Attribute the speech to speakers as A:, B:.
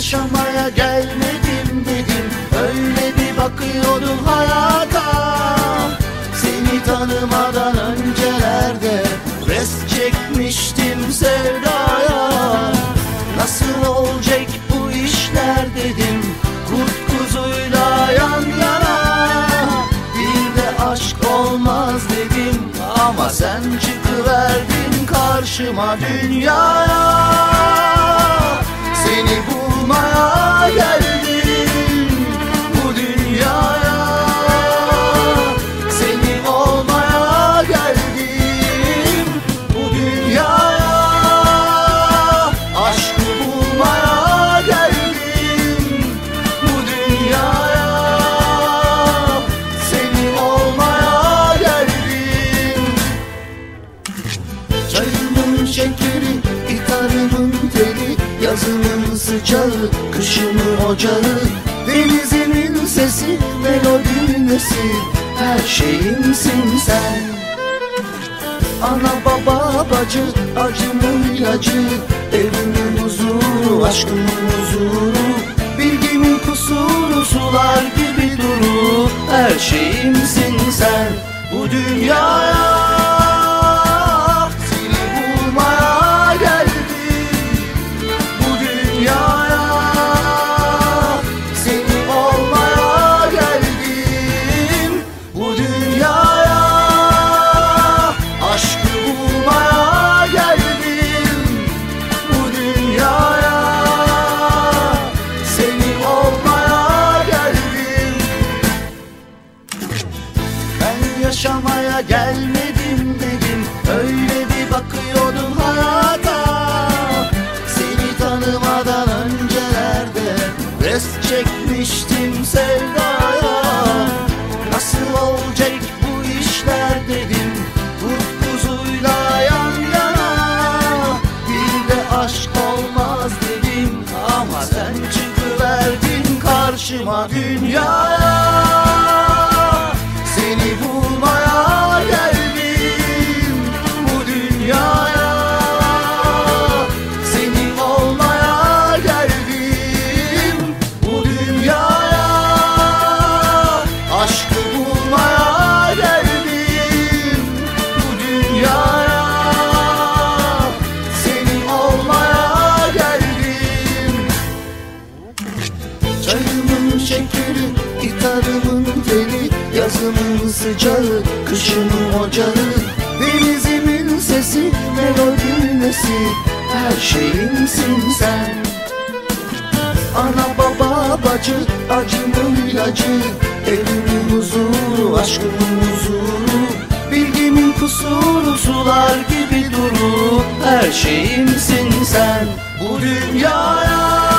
A: yaşamaya gelmedim dedim. Öyle bir bakıyordum hayata. Seni tanımadan öncelerde Rest çekmiştim sevdaya. Nasıl olacak bu işler dedim Kurt kuzuyla yan yana. Bir de aşk olmaz dedim Ama sen çıkıverdin karşıma dünyaya. Seni bulmaya geldim Yazımın sıcağı, kışımın ocağı. Denizimin sesi, melodinin nesi? Her şeyimsin sen. Ana baba bacı, acımın ilacı. Evimin huzuru, aşkımın huzuru. Bilgimin kusuru, sular gibi duru. Her şeyimsin sen. Bu dünyaya yaşamaya gelmedim dedim. Öyle bir bakıyordum hayata. Seni tanımadan öncelerde Rest çekmiştim sevdaya. Nasıl olacak bu işler dedim. Kurt kuzuyla yan yana. Bir de aşk olmaz dedim. Ama sen çıkıverdin karşıma dünyaya Çayımın şekeri, gitarımın teli Yazımın sıcağı, kışımın ocağı. Denizimin sesi, melodimin nesi Her şeyimsin sen. Ana baba bacı, acımın ilacı Evimin huzuru, aşkımın huzuru. Bilgimin kusuru, sular gibi duru Her şeyimsin sen. Bu dünyaya